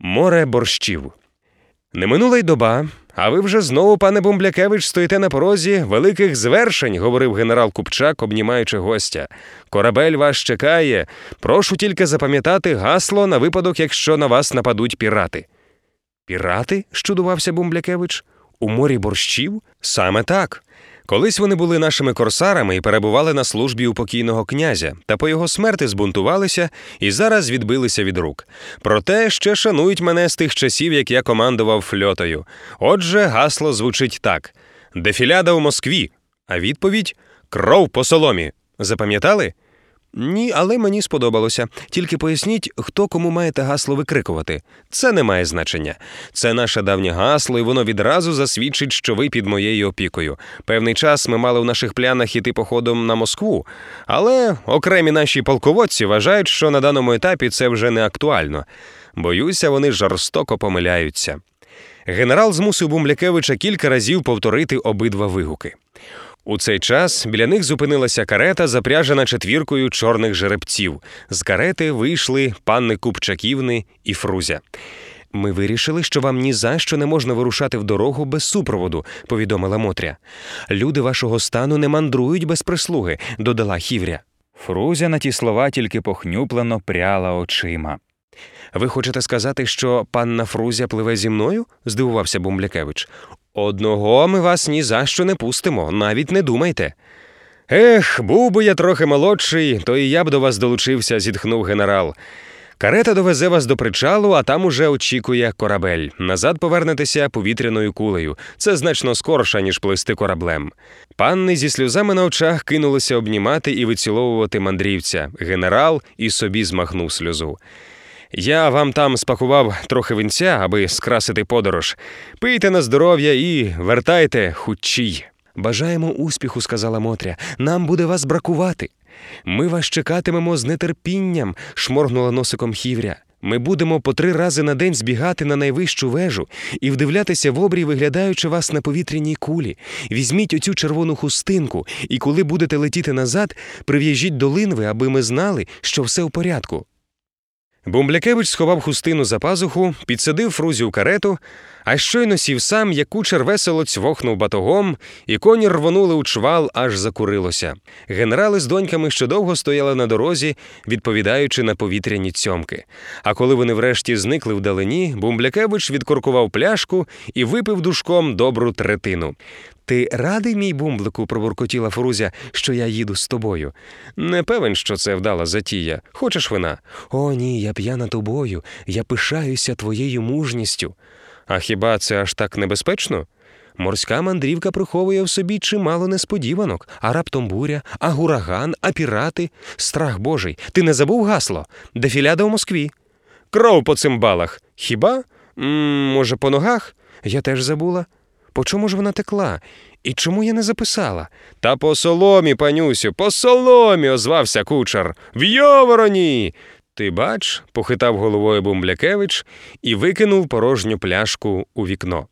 Море борщів. Не минула й доба, а ви вже знову, пане Бумблякевич, стоїте на порозі великих звершень, говорив генерал Купчак, обнімаючи гостя. Корабель вас чекає. Прошу тільки запам'ятати гасло на випадок, якщо на вас нападуть пірати. Пірати? щудувався Бумблякевич. У морі борщів? Саме так. Колись вони були нашими корсарами і перебували на службі у покійного князя, та по його смерти збунтувалися і зараз відбилися від рук. Проте ще шанують мене з тих часів, як я командував фльотою. Отже, гасло звучить так: Дефіляда у Москві. А відповідь кров по соломі. Запам'ятали? Ні, але мені сподобалося. Тільки поясніть, хто кому має те гасло викрикувати. Це не має значення. Це наше давнє гасло, і воно відразу засвідчить, що ви під моєю опікою. Певний час ми мали в наших плянах іти походом на Москву, але окремі наші полководці вважають, що на даному етапі це вже не актуально. Боюся, вони жорстоко помиляються. Генерал змусив Бумлякевича кілька разів повторити обидва вигуки. У цей час біля них зупинилася карета, запряжена четвіркою чорних жеребців. З карети вийшли панни Купчаківни і Фрузя. Ми вирішили, що вам ні за що не можна вирушати в дорогу без супроводу, повідомила Мотря. Люди вашого стану не мандрують без прислуги, додала Хівря. Фрузя на ті слова тільки похнюплено пряла очима. Ви хочете сказати, що панна Фрузя пливе зі мною? здивувався Бумблякевич. Одного ми вас ні за що не пустимо, навіть не думайте. Ех, був би я трохи молодший, то і я б до вас долучився, зітхнув генерал. Карета довезе вас до причалу, а там уже очікує корабель. Назад повернетеся повітряною кулею. Це значно скорше, ніж плисти кораблем. Панни зі сльозами на очах кинулися обнімати і виціловувати мандрівця. Генерал і собі змахнув сльозу. Я вам там спакував трохи винця, аби скрасити подорож. Пийте на здоров'я і вертайте хучій. Бажаємо успіху, сказала Мотря. Нам буде вас бракувати. Ми вас чекатимемо з нетерпінням, шморгнула носиком хівря. Ми будемо по три рази на день збігати на найвищу вежу і вдивлятися в обрій, виглядаючи вас на повітряній кулі. Візьміть оцю червону хустинку, і коли будете летіти назад, прив'яжіть до линви, аби ми знали, що все в порядку. Бумблякевич сховав хустину за пазуху, підсадив Фрузі у карету, а щойно сів сам, як кучер весело цвохнув батогом, і коні рвонули у чвал, аж закурилося. Генерали з доньками ще довго стояли на дорозі, відповідаючи на повітряні цьомки. А коли вони врешті зникли вдалині, Бумблякевич відкоркував пляшку і випив душком добру третину. Ти радий, мій бумблику, пробуркотіла Фрузя, що я їду з тобою. Не певен, що це вдала затія. Хочеш вина? О, ні, я п'яна тобою, я пишаюся твоєю мужністю. А хіба це аж так небезпечно? Морська мандрівка приховує в собі чимало несподіванок, а раптом буря, а гураган, а пірати. Страх божий. Ти не забув гасло? Дефіляда в Москві. Кров по цимбалах. Хіба? М -м, може, по ногах? Я теж забула. По чому ж вона текла? І чому я не записала? Та по соломі, панюсю, по соломі, озвався кучер. В йовороні. Ти бач, похитав головою Бумблякевич і викинув порожню пляшку у вікно.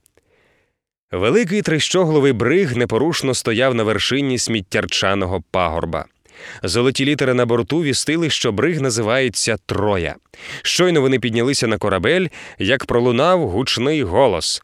Великий трищогловий бриг непорушно стояв на вершині сміттярчаного пагорба. Золоті літери на борту вістили, що бриг називається Троя. Щойно вони піднялися на корабель, як пролунав гучний голос.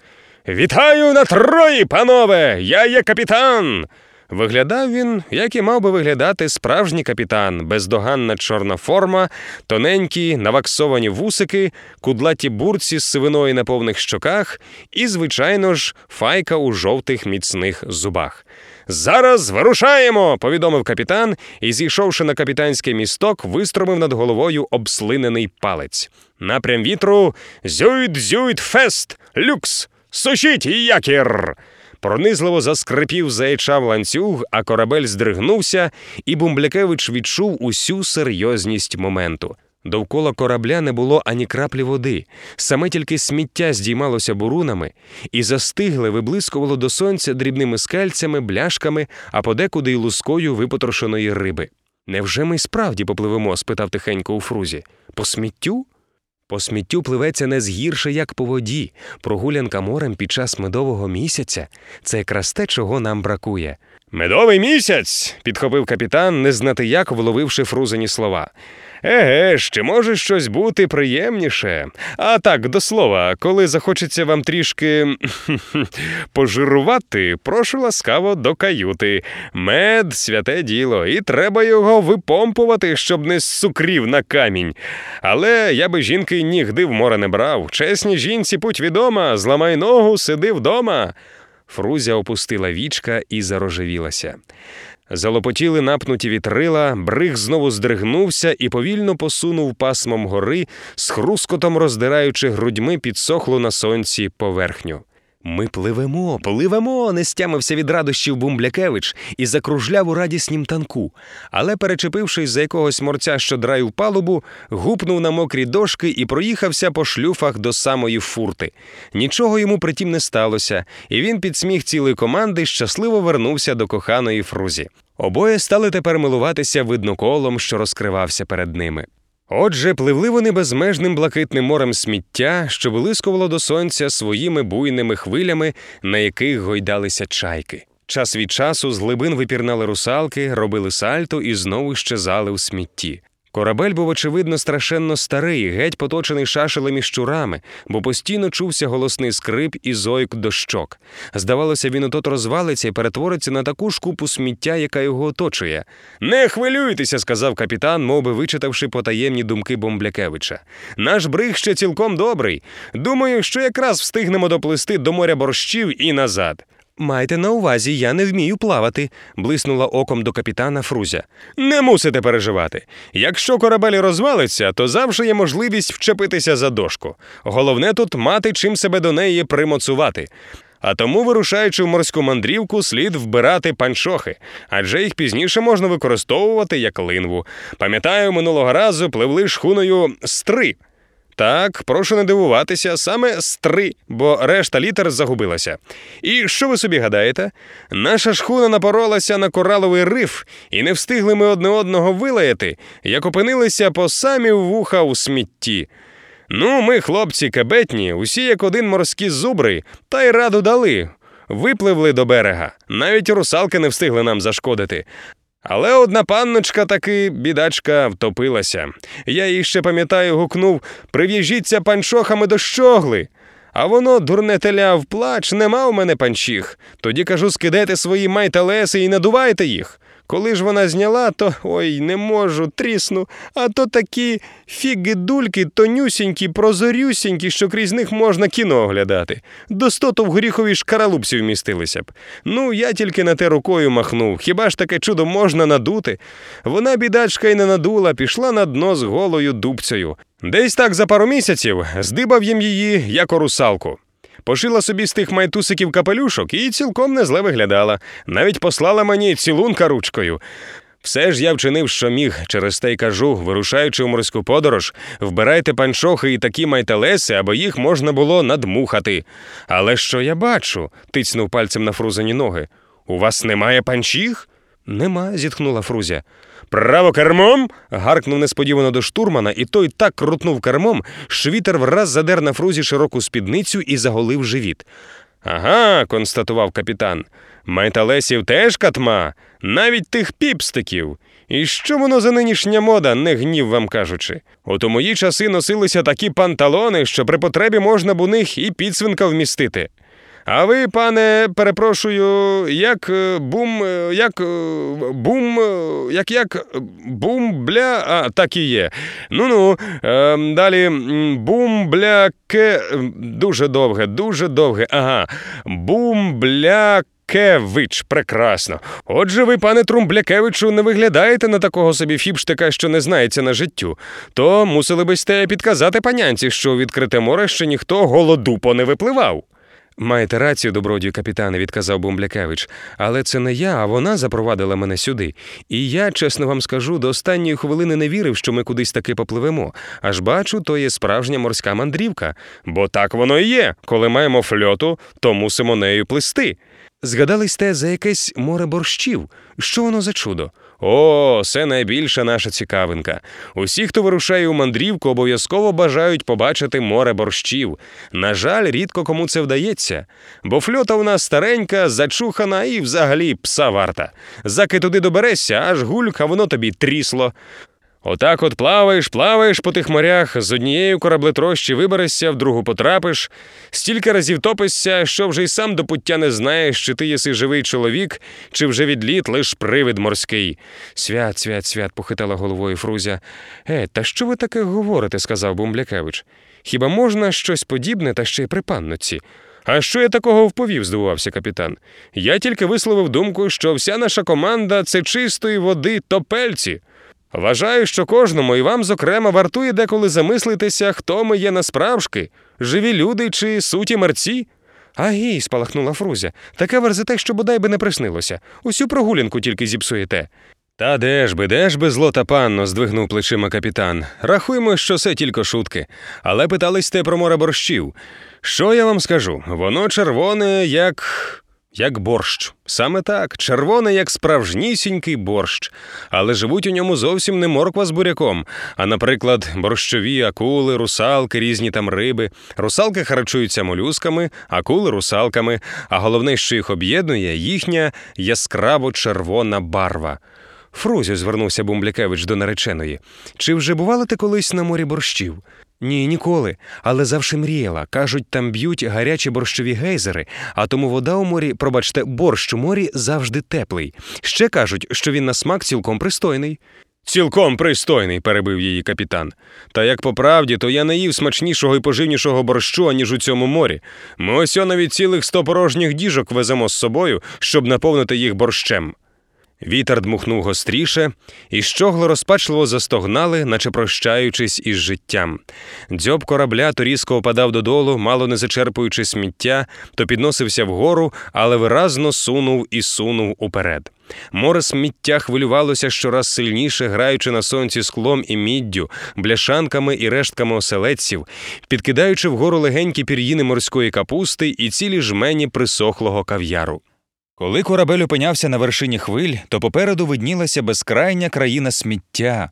Вітаю на Трої, панове! Я є капітан. Виглядав він, як і мав би виглядати справжній капітан, бездоганна чорна форма, тоненькі наваксовані вусики, кудлаті бурці з сивиною на повних щоках і, звичайно ж, файка у жовтих міцних зубах. Зараз вирушаємо, повідомив капітан і, зійшовши на капітанський місток, вистромив над головою обслинений палець. Напрям вітру зюйт, зюйт, фест, люкс, сушіть якір. Пронизливо заскрипів, заячав ланцюг, а корабель здригнувся, і Бумблякевич відчув усю серйозність моменту. Довкола корабля не було ані краплі води, саме тільки сміття здіймалося бурунами і застигле, виблискувало до сонця дрібними скальцями, бляшками, а подекуди й лускою випотрошеної риби. Невже ми справді попливемо? спитав тихенько у Фрузі. По сміттю? По сміттю пливеться не згірше, як по воді. Прогулянка морем під час медового місяця це якраз те, чого нам бракує. Медовий місяць, підхопив капітан, не знати як, вловивши фрузені слова. Еге ж, чи може щось бути приємніше? А так, до слова, коли захочеться вам трішки пожирувати, прошу ласкаво до каюти. Мед святе діло, і треба його випомпувати, щоб не сукрів на камінь. Але я би жінки нігди в море не брав. Чесні жінці путь відома, зламай ногу, сиди вдома. Фрузя опустила вічка і зарожевілася. Залопотіли напнуті вітрила, бриг знову здригнувся і повільно посунув пасмом гори, з хрускотом роздираючи грудьми підсохлу на сонці поверхню. Ми пливемо, пливемо, не стямився від радощів Бумблякевич і закружляв у радіснім танку. Але, перечепившись за якогось морця, що драїв палубу, гупнув на мокрі дошки і проїхався по шлюфах до самої фурти. Нічого йому притім не сталося, і він під сміх цілої команди щасливо вернувся до коханої Фрузі. Обоє стали тепер милуватися видноколом, що розкривався перед ними. Отже, пливли вони безмежним блакитним морем сміття, що вилискувало до сонця своїми буйними хвилями, на яких гойдалися чайки. Час від часу з глибин випірнали русалки, робили сальто і знову щезали у смітті. Корабель був, очевидно, страшенно старий, геть поточений шашелем і щурами, бо постійно чувся голосний скрип і зойк дощок. Здавалося, він отот розвалиться і перетвориться на таку ж купу сміття, яка його оточує. Не хвилюйтеся, сказав капітан, мов би вичитавши потаємні думки Бомблякевича. Наш бриг ще цілком добрий. Думаю, що якраз встигнемо доплисти до моря борщів і назад. Майте на увазі, я не вмію плавати, блиснула оком до капітана Фрузя. Не мусите переживати. Якщо корабель розвалиться, то завжди є можливість вчепитися за дошку. Головне тут мати чим себе до неї примоцувати. А тому, вирушаючи в морську мандрівку, слід вбирати панчохи, адже їх пізніше можна використовувати як линву. Пам'ятаю, минулого разу пливли шхуною стри. Так, прошу не дивуватися, саме стри, бо решта літер загубилася. І що ви собі гадаєте? Наша шхуна напоролася на кораловий риф, і не встигли ми одне одного вилаяти, як опинилися по самі вуха у смітті. Ну, ми, хлопці кабетні, усі як один морські зубри, та й раду дали. Випливли до берега. Навіть русалки не встигли нам зашкодити. Але одна панночка таки, бідачка, втопилася. Я їй ще пам'ятаю, гукнув Прив'яжіться панчохами до щогли. А воно, дурне теля, вплач, нема в мене панчіх. Тоді кажу, скидайте свої майталеси і надувайте їх. Коли ж вона зняла, то ой, не можу, трісну. А то такі фіги-дульки, тонюсінькі, прозорюсінькі, що крізь них можна кіно оглядати. До стоту в горіховій шкаралупці вмістилися б. Ну, я тільки на те рукою махнув. Хіба ж таке чудо можна надути? Вона, бідачка, й не надула, пішла на дно з голою дубцею. Десь так за пару місяців здибав їм її, як русалку. Пошила собі з тих майтусиків капелюшок і цілком незле виглядала. Навіть послала мені цілунка ручкою. Все ж я вчинив, що міг, через те й кажу, вирушаючи в морську подорож, вбирайте панчохи і такі майтелеси, аби їх можна було надмухати. Але що я бачу? тицнув пальцем на фрузені ноги. У вас немає панчіх? Нема, зітхнула Фрузя. Право кермом. гаркнув несподівано до штурмана, і той так крутнув кермом, що вітер враз задер на фрузі широку спідницю і заголив живіт. Ага, констатував капітан. Майталесів теж катма, навіть тих піпстиків. І що воно за нинішня мода, не гнів вам кажучи. От у мої часи носилися такі панталони, що при потребі можна б у них і підсвинка вмістити. А ви, пане, перепрошую, як е, бум, е, як е, бум, як як бум бля, а так і є. Ну ну. Е, далі бум бля ке. Дуже довге, дуже довге. Ага. Бум бля. Кевич, прекрасно. Отже, ви, пане Трумблякевичу, не виглядаєте на такого собі фіпштика, що не знається на життю. То мусили би сте підказати панянці, що у відкрите море ще ніхто голодупо не випливав. Маєте рацію, добродію капітане, відказав Бумблякевич, але це не я, а вона запровадила мене сюди. І я, чесно вам скажу, до останньої хвилини не вірив, що ми кудись таки попливемо. Аж бачу, то є справжня морська мандрівка. Бо так воно і є. Коли маємо фльоту, то мусимо нею плисти. Згадались те за якесь море борщів. Що воно за чудо? О, це найбільша наша цікавинка. Усі, хто вирушає у мандрівку, обов'язково бажають побачити море борщів. На жаль, рідко кому це вдається, бо фльота у нас старенька, зачухана і взагалі пса варта. Заки туди доберешся, аж гульк, а воно тобі трісло. Отак от плаваєш, плаваєш по тих морях, з однією кораблетрощі виберешся, в другу потрапиш, стільки разів топишся, що вже й сам до пуття не знаєш, чи ти єси живий чоловік, чи вже відліт лиш привид морський. Свят, свят, свят, похитала головою Фрузя. Е, та що ви таке говорите? сказав Бумблякевич. Хіба можна щось подібне та ще й при панноці? А що я такого вповів? здивувався капітан. Я тільки висловив думку, що вся наша команда це чистої води топельці. Вважаю, що кожному і вам, зокрема, вартує деколи замислитися, хто ми є насправжки, живі люди чи суті мерці. Агій, спалахнула Фрузя, таке верзете, що бодай би не приснилося. Усю прогулянку тільки зіпсуєте. Та де ж би, де ж би злота панно, здвигнув плечима капітан. Рахуймо, що це тільки шутки. Але питались те про море борщів. Що я вам скажу? Воно червоне, як. Як борщ. Саме так, червоне, як справжнісінький борщ. Але живуть у ньому зовсім не морква з буряком, а, наприклад, борщові акули, русалки, різні там риби. Русалки харчуються молюсками, акули русалками, а головне, що їх об'єднує, їхня яскраво червона барва. Фрузю, звернувся Бумблякевич до нареченої. Чи вже бували ти колись на морі борщів? Ні, ніколи, але завжди мріяла. Кажуть, там б'ють гарячі борщові гейзери, а тому вода у морі, пробачте, борщ у морі завжди теплий. Ще кажуть, що він на смак цілком пристойний. Цілком пристойний, перебив її капітан. Та як по правді, то я не їв смачнішого і поживнішого борщу, аніж у цьому морі. Ми ось навіть цілих сто порожніх діжок веземо з собою, щоб наповнити їх борщем. Вітер дмухнув гостріше, і щогло розпачливо застогнали, наче прощаючись із життям. Дзьоб корабля то різко опадав додолу, мало не зачерпуючи сміття, то підносився вгору, але виразно сунув і сунув уперед. Море сміття хвилювалося щораз сильніше, граючи на сонці склом і міддю, бляшанками і рештками оселедців, підкидаючи вгору легенькі пір'їни морської капусти і цілі жмені присохлого кав'яру. Коли корабель опинявся на вершині хвиль, то попереду виднілася безкрайня країна сміття.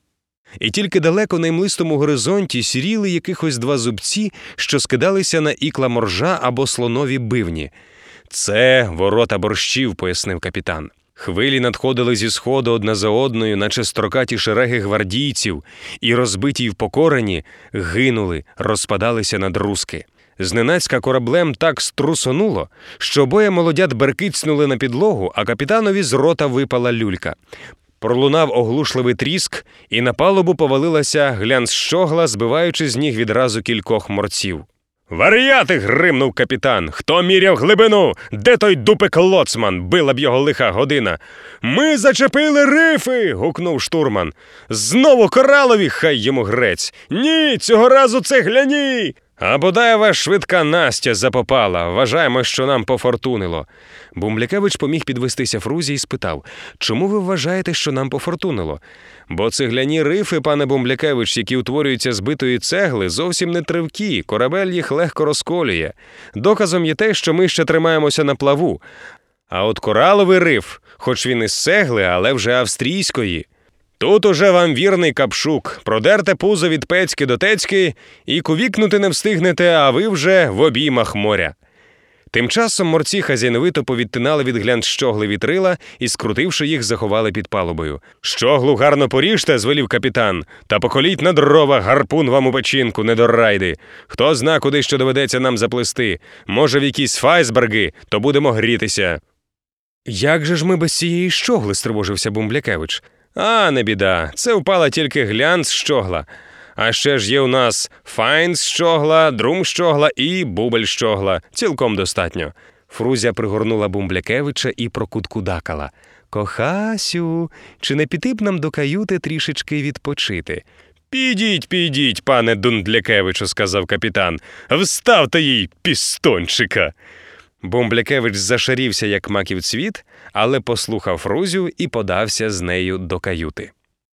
І тільки далеко на імлистому горизонті сіріли якихось два зубці, що скидалися на ікла моржа або слонові бивні. Це ворота борщів, пояснив капітан. Хвилі надходили зі сходу одна за одною, наче строкаті шереги гвардійців, і розбиті й впокорені, гинули, розпадалися на друзки. Зненацька кораблем так струсонуло, що обоє молодят беркицнули на підлогу, а капітанові з рота випала люлька. Пролунав оглушливий тріск, і на палубу повалилася глянц щогла, збиваючи з ніг відразу кількох морців. Варіяти. гримнув капітан. Хто міряв глибину? Де той дупик лоцман? Била б його лиха година. Ми зачепили рифи. гукнув штурман. Знову коралові, хай йому грець. Ні, цього разу цегляні. А бодаєва швидка Настя запопала. Вважаємо, що нам пофортунило. Бумблякевич поміг підвестися Фрузі і спитав чому ви вважаєте, що нам пофортунило? Бо цегляні рифи, пане Бумблякевич, які утворюються з битої цегли, зовсім не тривкі, корабель їх легко розколює. Доказом є те, що ми ще тримаємося на плаву. А от кораловий риф, хоч він із цегли, але вже австрійської. Тут уже вам вірний капшук, продерте пузо від пецьки до тецьки, і кувікнути не встигнете, а ви вже в обіймах моря. Тим часом морці хазяйновито повідтинали від глянц щогли вітрила і, скрутивши їх, заховали під палубою. Щоглу гарно поріжте, звелів капітан, та поколіть на дрова гарпун вам у печінку, недорайди. Хто зна, куди що доведеться нам заплести. Може, в якісь файсберги, то будемо грітися. Як же ж ми без цієї щогли? стривожився Бумблякевич. А, не біда, це впала тільки глянц щогла. А ще ж є у нас файн щогла, друм щогла і бубель щогла. Цілком достатньо. Фрузя пригорнула Бумблякевича і прокуткудакала. Кохасю, чи не піти б нам до каюти трішечки відпочити? Підіть, підіть, пане Дундлякевичу, сказав капітан. Вставте їй пістончика. Бомблякевич зашарівся, як маків цвіт, але послухав Фрузю і подався з нею до каюти.